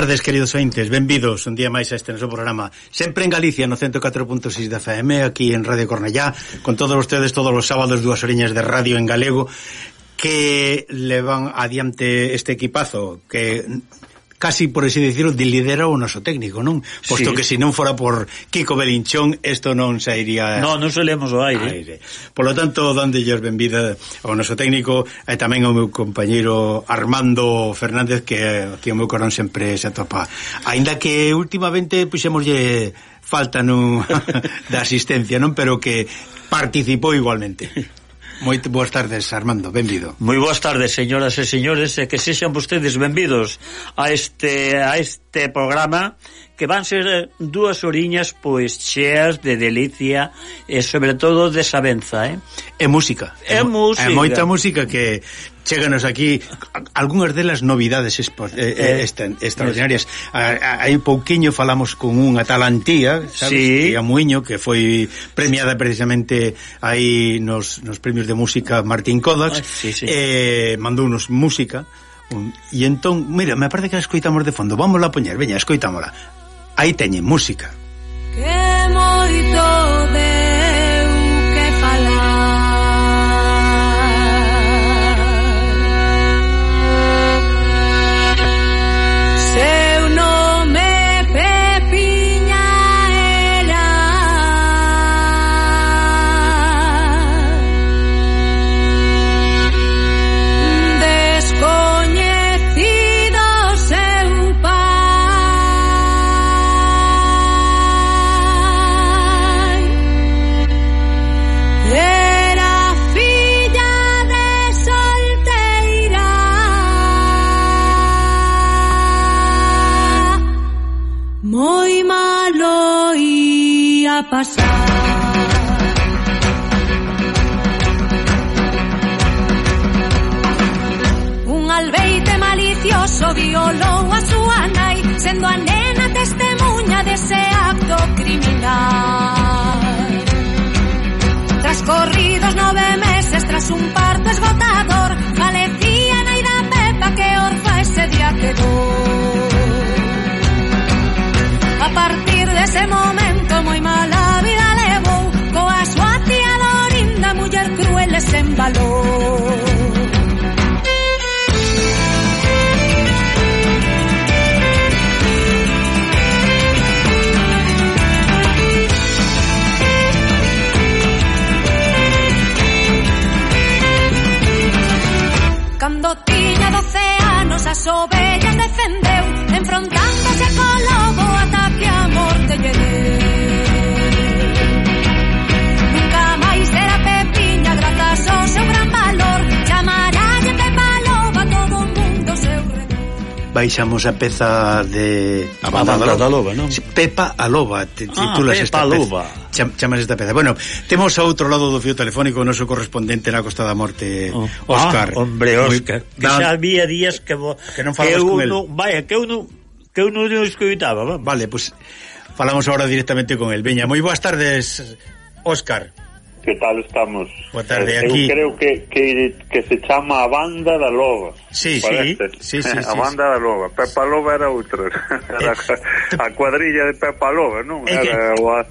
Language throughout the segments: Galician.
tardes, queridos ointes, benvidos un día máis a este noso programa. Sempre en Galicia, no 104.6 da FM, aquí en Radio Cornellá Con todos ustedes todos os sábados, dúas oriñas de radio en galego Que levan adiante este equipazo Que casi por así decirlo, de lidera o noso técnico, non? Posto sí. que se non fora por Kiko Belinchón, isto non sairía... Non, non solemos o aire. aire. Por lo tanto, dandelles benvida ao noso técnico e tamén ao meu compañeiro Armando Fernández, que aquí o meu corón sempre se atopa. Ainda que últimamente pois, puxemoslle falta non da asistencia, non? Pero que participou igualmente. Moito boas tardes, Armando, benvido. Moi boas tardes, señoras e señores, e que sexan vostedes benvidos a este a este programa que van ser eh, dúas oriñas pois cheas de delicia e sobre todo de sabenza, eh? E música. E, e música. E moita música que cheganos aquí algunhas delas novidades expo, eh, eh, eh extraordinarias. Hai pouquiño falamos con unha talantía, sabes, sí. a Muiño que foi premiada precisamente aí nos, nos premios de música Martín Kodax, ah, sí, sí. eh mandounos música. E entón, mira, me parece que a escoitamos de fondo. vamos a poñer, veña, escoitámola. Aí teñen música. Que moito de... xeite malicioso violou a súa nai Sendo a nena testemunha dese acto criminal. Transcorridos nove meses tras un parto esgotador ovejas baixamos a peza de a banda da loba, non? Pepa a Loba, te, ah, titulas ah, esta Loba. peza. Chamas esta peza. Bueno, temos a outro lado do fio telefónico o noso correspondente na Costa da Morte, oh. Óscar. Ah, hombre, Óscar, que xa había días que, vo, que non falamos que con el. Vaya, que eu non que eu non escoitaba. Vamos. Vale, pois pues, falamos agora directamente con el. Veña, moi boas tardes, Óscar que tal estamos? Boa tarde, eh, aquí. Eu creo que, que, que se chama a banda da loba. Sí, parece. sí, sí, sí, A banda sí. da loba. Pepa Loba era outra. Era eh, a cuadrilla de Pepa Loba, non? Era eh, o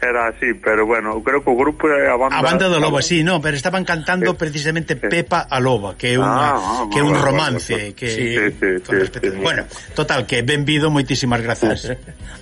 era así, pero bueno, creo que o grupo é a banda... A banda do Loba, sí, no, pero estaban cantando sí, precisamente sí. Pepa a Loba, que é unha ah, ah, que é un romance, bueno, que sí, sí, sí, respecto... sí, Bueno, total, que benvido, moitísimas grazas.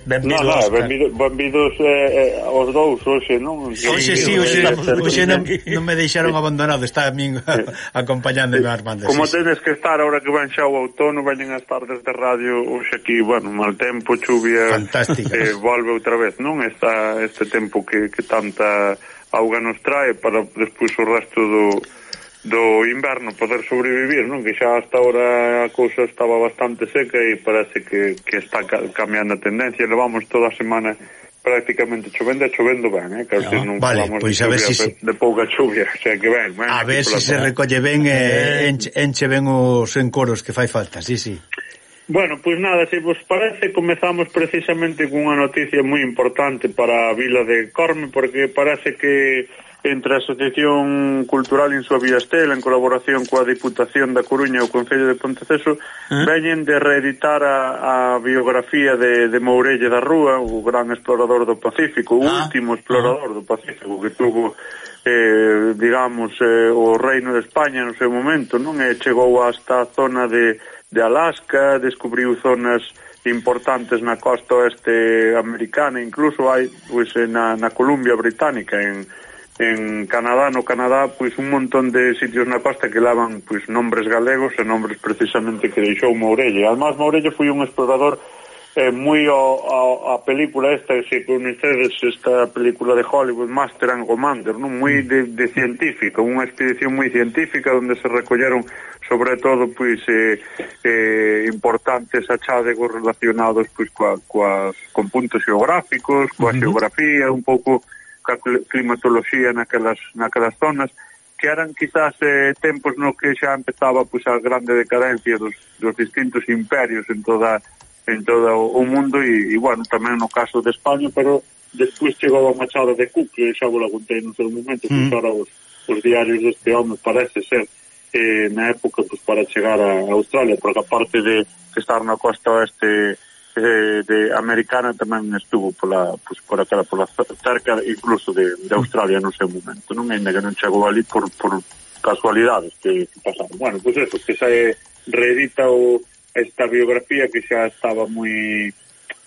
Benvido, no, no, benvido, benvidos eh, eh, os dous hoxe, non? Sí, hoxe sí, hoxe, hoxe non, non me deixaron abandonado, está a min acompañándome Armando. Como sí, tenes que estar agora que van xa o outono, veñen as tardes de radio hoxe aquí, bueno, mal tempo, chuvia... Fantástica. Eh, volve outra vez, non? Esta, este este tempo que, que tanta auga nos trae para despois o resto do, do inverno poder sobrevivir, non? Que xa hasta ahora a cousa estaba bastante seca e parece que, que está cambiando a tendencia. Levamos toda a semana prácticamente chovendo e chovendo ben, eh? Claro, ah, no, non vale, pois a ver se si... de pouca chuvia, o sea que ben, ben A ver se se recolle ben e eh, enche, enche ben os encoros que fai falta, sí, sí. Bueno, pois nada, se vos parece, comezamos precisamente cunha noticia moi importante para a vila de Corme, porque parece que entre a Asociación Cultural Insua Estela, en colaboración coa Diputación da Coruña e o Concello de Ponteceso, ¿Eh? veñen de reeditar a, a biografía de, de Mourelle da Rúa, o gran explorador do Pacífico, o ah. último explorador do Pacífico que tuvo eh, digamos, eh, o reino de España no seu momento, non? E chegou hasta a zona de de Alaska, descubriu zonas importantes na costa oeste americana, incluso hai pois, eh, na, na Columbia Británica, en, en Canadá, no Canadá, pois un montón de sitios na costa que lavan pois nombres galegos e nombres precisamente que deixou Mourelle. Además, Mourelle foi un explorador é moi a, a, a película esta se coñecedes esta película de Hollywood Master and Commander non moi de, de científica unha expedición moi científica onde se recolleron sobre todo pois eh, eh, importantes achádegos relacionados pois coa, coa, con puntos geográficos coa uh -huh. geografía un pouco ca climatoloxía naquelas, naquelas zonas que eran quizás eh, tempos no que xa empezaba pois, a grande decadencia dos, dos distintos imperios en toda en todo o mundo e, e bueno, tamén no caso de España, pero despois chegou a Machada de Cook, que xa vos la contei nun seu momento, mm. que os, os diarios deste home parece ser eh, na época pues, para chegar a Australia, porque aparte de estar na costa oeste eh, de americana tamén estuvo pola, pues, por aquela, pola cerca incluso de, de Australia no seu momento, non? Ainda que non chegou ali por, por casualidades que, que pasaron. Bueno, pois pues eso, que se reedita o esta biografía que xa estaba moi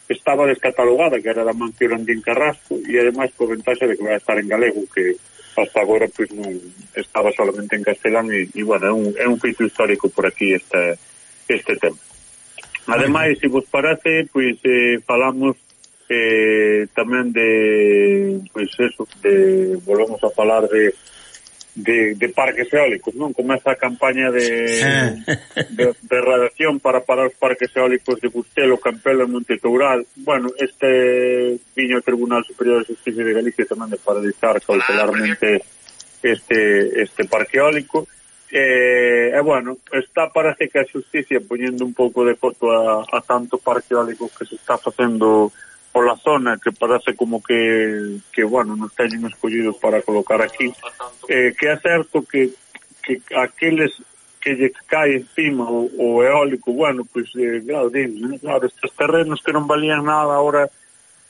estaba descatalogada, que era da Mancio Landín Carrasco, e ademais por ventaxa de que vai estar en galego, que hasta agora pois, non estaba solamente en castelán, e, e bueno, é un, é un feito histórico por aquí este, este tema. Ademais, se vos parece, pois eh, falamos eh, tamén de, pois eso, de, volvemos a falar de de, de parques eólicos, non? Comeza a campaña de, de, de radiación para parar os parques eólicos de Bustelo, Campelo e Monte Toural. Bueno, este viño ao Tribunal Superior de Justicia de Galicia tamén de paralizar cautelarmente este, este parque eólico. E, eh, eh, bueno, está parece que a justicia poñendo un pouco de foto a, a tanto parque eólico que se está facendo pola zona que parece como que, que bueno, nos teñen escollido para colocar aquí eh, que é certo que, que aqueles que lle cae encima o, o eólico bueno, pois eh, claro, din, claro estes terrenos que non valían nada ahora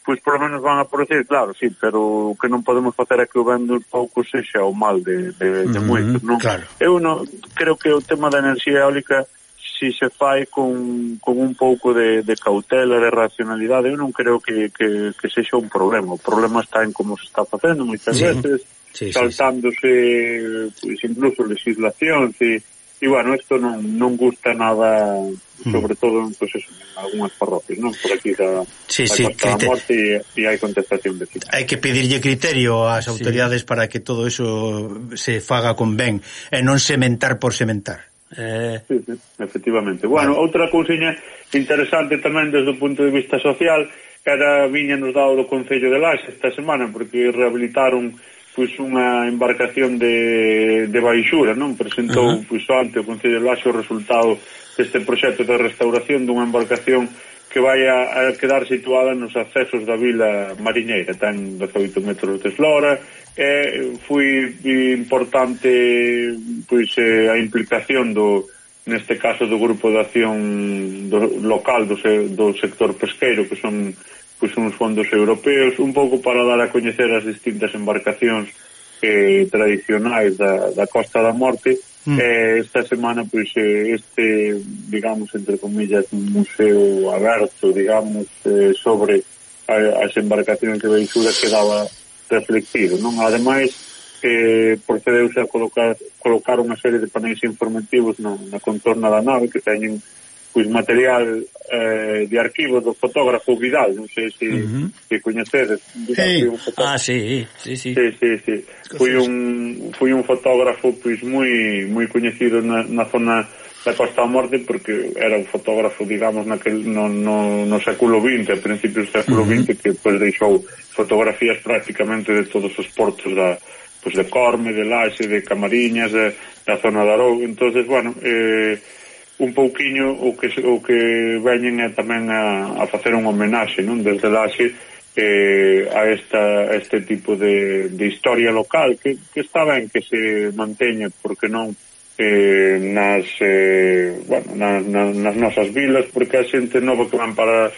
pois por lo menos van a aparecer, claro, sí, pero o que non podemos facer é que o vendo pouco sexa o mal de, de, de mm moito, non? Claro. Eu non, creo que o tema da enerxía eólica si se fai con, con un pouco de, de cautela, de racionalidade, eu non creo que, que, que sexa un problema. O problema está en como se está facendo moitas sí. veces, sí, saltándose sí, sí. Pues, incluso legislación. e, e bueno, isto non, non gusta nada mm. sobre todo pues eso, en algunhas parroquias, non? Por aquí da, sí, sí, criter... morte e, e hai contestación de Hai que pedirlle criterio ás autoridades sí. para que todo eso se faga con ben e non sementar por sementar. Eh... Sí, sí, efectivamente. Bueno, outra cousiña interesante tamén desde o punto de vista social era viña nos dado do Concello de Laxe esta semana porque rehabilitaron pois unha embarcación de, de baixura, non? Presentou uh -huh. pois ante o Concello de Laxe o resultado deste proxecto de restauración dunha embarcación que vai a, a quedar situada nos accesos da vila mariñeira, ten 18 metros de eslora, e foi importante pois eh, a implicación do neste caso do grupo de acción do, local do, se, do sector pesqueiro que son pois uns fondos europeos un pouco para dar a coñecer as distintas embarcacións eh, tradicionais da, da Costa da Morte. Mm. Eh, esta semana, pois, pues, eh, este, digamos, entre comillas, un museo aberto, digamos, eh, sobre a, as embarcacións de Beixura quedaba reflectido, non? Ademais, eh, procedeuse a colocar, colocar unha serie de paneis informativos na, na contorna da nave que teñen pois material eh, de arquivo do fotógrafo Vidal, non sei se, uh -huh. se coñecedes. Vidal. Ah, sí, sí, sí. sí, sí, sí. Foi un, foi un fotógrafo pois moi moi coñecido na, na zona da Costa da Morte porque era un fotógrafo, digamos, naquel, no, no, no século XX, a principios do século uh -huh. XX, que pois, deixou fotografías prácticamente de todos os portos da, pois, de Corme, de Laxe, de Camariñas, de, da zona da Arou. entonces bueno, eh, un pouquiño o que o que veñen é tamén a, a facer un homenaxe, non, desde Laxe eh, a esta a este tipo de, de historia local que, que está ben que se manteña porque non eh, nas eh, bueno, na, na, nas nosas vilas porque a xente nova que van para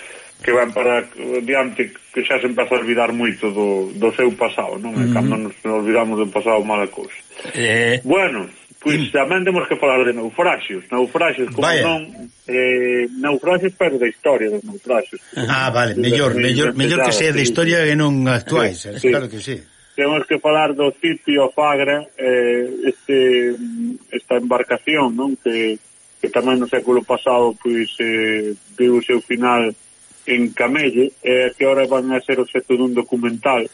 que van para diante que xa se empeza a olvidar moito do, do seu pasado, non? Mm -hmm. Cando nos olvidamos do pasado mala cousa. Eh... Bueno, Pois mm. tamén temos que falar de naufraxios. Naufraxios, como Vaya. non... Eh, naufraxios, pero da historia dos naufraxios. Ah, vale, mellor, mellor, mellor que sea da historia que non actuais, eh, sí, claro que sí. Temos que falar do sitio Fagra, eh, este, esta embarcación, non? Que, que tamén no século pasado pois eh, viu o seu final en Camelle, e eh, que ahora van a ser o dun documental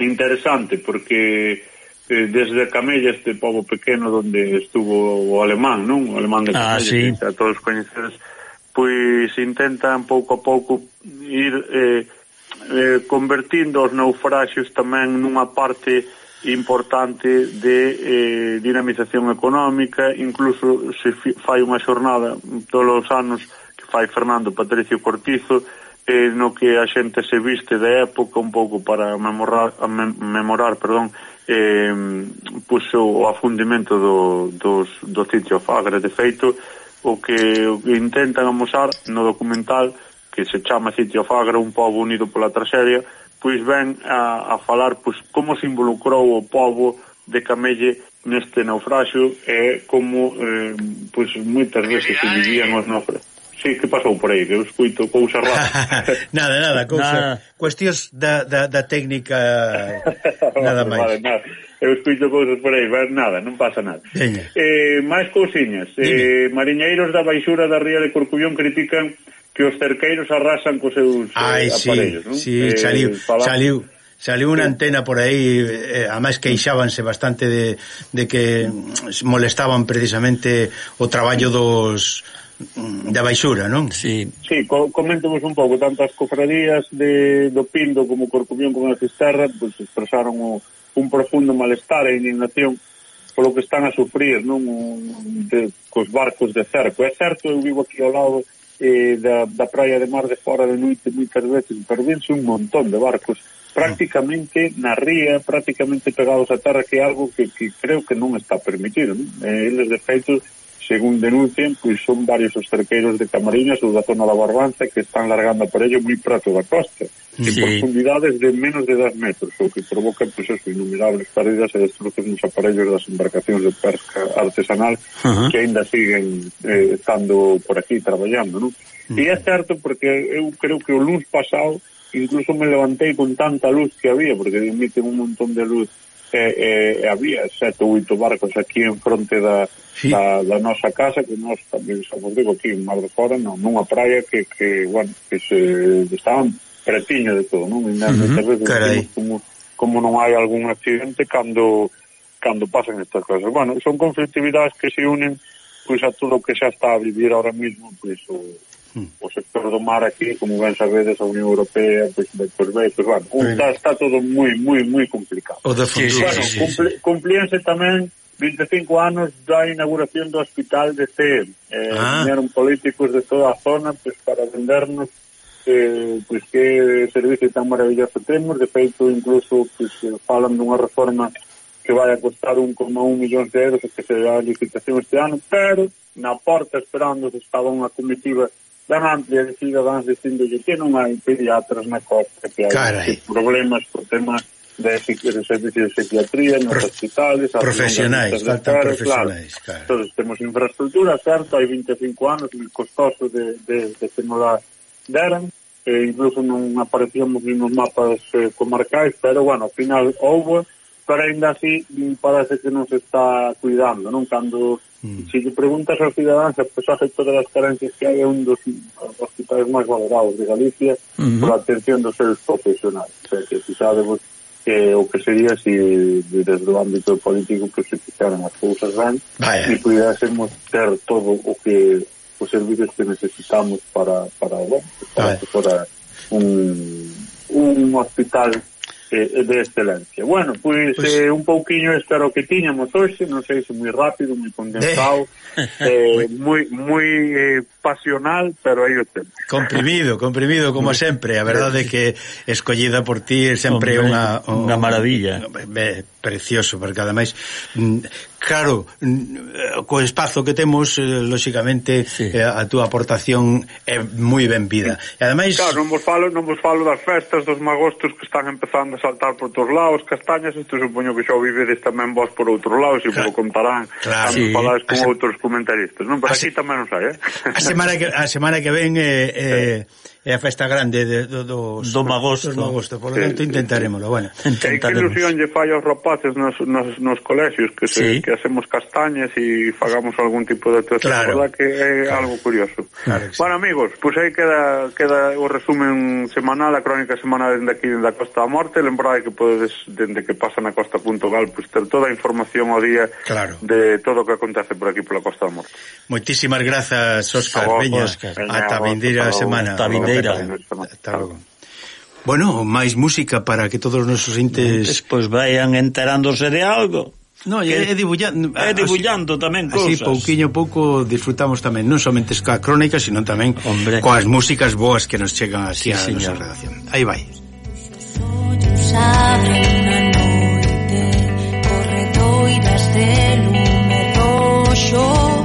interesante, porque eh, desde Camella, este povo pequeno onde estuvo o alemán, non? O alemán de Camella, ah, sí. que a todos coñecedes, pois intentan pouco a pouco ir eh, eh, convertindo os naufraxios tamén nunha parte importante de eh, dinamización económica, incluso se fai unha xornada todos os anos que fai Fernando Patricio Cortizo, eh, no que a xente se viste da época un pouco para memorar, memorar perdón, eh, puxo pois, o afundimento do, dos, do sitio Fagre. De feito, o que, o que intentan amosar no documental que se chama Sitio Fagre, un pobo unido pola traxedia, pois ven a, a falar pois, como se involucrou o pobo de Camelle neste naufraxio e como eh, pois, moitas veces se vivían os naufragios sí, que pasou por aí, que eu escuito cousas raras. nada, nada, cousa, nada. cuestións da, da, da técnica nada máis. Vale, nada. Eu escuito cousas por aí, ver nada, non pasa nada. Eh, máis cousiñas. Eh, mariñeiros da baixura da ría de Corcubión critican que os cerqueiros arrasan cos seus eh, Ai, eh, aparellos, sí, non? Sí, eh, saliu, falaba... saliu. Saliu unha antena por aí, eh, a máis queixábanse bastante de, de que molestaban precisamente o traballo dos, da baixura, non? Sí, sí co coméntamos un pouco, tanto as cofradías de, do Pindo como Corcubión como a Cisterra, pues, pois, expresaron o, un profundo malestar e indignación polo que están a sufrir, non? De, cos barcos de cerco. É certo, eu vivo aquí ao lado eh, da, da praia de Mar de Fora de noite moitas veces, pero un montón de barcos prácticamente na ría, prácticamente pegados a terra, que é algo que, que creo que non está permitido. Non? Eh, eles, de feito, según denuncian, pois son varios os cerqueiros de Camariñas ou da zona da Barbanza que están largando por ello moi prato da costa, sí. en profundidades de menos de 10 metros, o que provoca pois, eso, innumerables pérdidas e destrozos nos aparellos das embarcacións de pesca artesanal uh -huh. que aínda siguen eh, estando por aquí traballando, non? Uh -huh. E é certo porque eu creo que o lunes pasado incluso me levantei con tanta luz que había, porque emiten un montón de luz e, e había sete ou oito barcos aquí en fronte da, sí. da, da nosa casa que nós tamén somos digo aquí en Mar de Fora non, nunha praia que, que, bueno, que se estaban pretiño de todo non? E uh -huh, veces como, como non hai algún accidente cando cando pasan estas cosas bueno, son conflictividades que se unen pois a todo o que xa está a vivir ahora mismo pois o, O sector do mar aquí, como ben sabedes, a Unión Europea, pois, pues, pois, pues, pues, bueno, está, está todo moi, moi, moi complicado. O da sí, bueno, sí, sí, cumpl, sí. cumplíanse tamén 25 anos da inauguración do hospital de CEM. Eh, ah. Vinieron políticos de toda a zona pues, para vendernos eh, pues, que servicio tan maravilloso temos. De feito, incluso, pues, falan dunha reforma que vai a costar 1,1 millóns de euros que se dá a licitación este ano, pero na porta esperando estaba unha comitiva dan amplia de cidadáns dicindo que non hai pediatras na costa que hai problemas por temas de, de servicio de psiquiatría nos Pro, hospitales profesionais, faltan profesionais claro. claro. Entonces, temos infraestructura, certo hai 25 anos, costoso de, de, de que non la deran e eh, incluso non aparecíamos nos mapas eh, comarcais, pero bueno, ao final houve pero ainda así parece que non se está cuidando, non? Cando mm. se si preguntas aos cidadáns pois a pesar de todas as carencias que hai é un dos hospitales máis valorados de Galicia mm -hmm. pola atención dos seus profesionais. O sea, que si sabemos que o que sería se si, desde o ámbito político que se fixaran as cousas ben e pudésemos ter todo o que os servicios que necesitamos para para, bueno, para que fora un, un hospital de, de excelencia. Bueno, pois, pues, Eh, un pouquiño este era o que tiñamos hoxe, non sei se moi rápido, moi eh. condensado, eh, moi, moi eh, pasional, pero aí o tempo. Comprimido, comprimido como sempre, a verdade é que escollida por ti é sempre unha unha maravilla. Precioso, porque ademais mm, claro, mm, co espazo que temos, eh, lóxicamente sí. Eh, a túa aportación é moi ben vida. E ademais Claro, non vos falo, non vos falo das festas dos magostos que están empezando a saltar por todos lados, castañas, isto supoño que xa o vivedes tamén vos por outro lado, se claro. vos contarán, claro, sí. falades con Así... outros comentaristas, non? Pero Así... aquí tamén os hai, eh? Así semana que, a semana que ven eh, eh, é a festa grande de, do, dos, do Magosto. Dos Magosto. Por lo tanto, sí, intentaremoslo. Bueno, intentaremos. E que ilusión lle fai aos rapaces nos, nos, nos colexios que, se, sí. que hacemos castañas e fagamos algún tipo de actuación. Claro. Verdad que é claro. algo curioso. Claro sí. Bueno, amigos, pois pues aí queda, queda o resumen semanal, a crónica semanal dende aquí, dende a Costa da Morte. Lembrade que podedes, dende que pasan a costa.gal, pois pues, ter toda a información ao día claro. de todo o que acontece por aquí pola Costa da Morte. Moitísimas grazas, Óscar Peña. Ata vindeira semana. Ata vindeira Pereira. Hasta logo. Bueno, máis música para que todos os nosos intes... Pois vayan enterándose de algo. No, é, é dibullando, é ah, dibullando tamén así, cousas. Así pouquiño pouco disfrutamos tamén, non somente coa crónica, sino tamén Hombre. coas músicas boas que nos chegan así sí, a señor. nosa redacción. Aí vai. Ollos abren na noite, de lume roxo.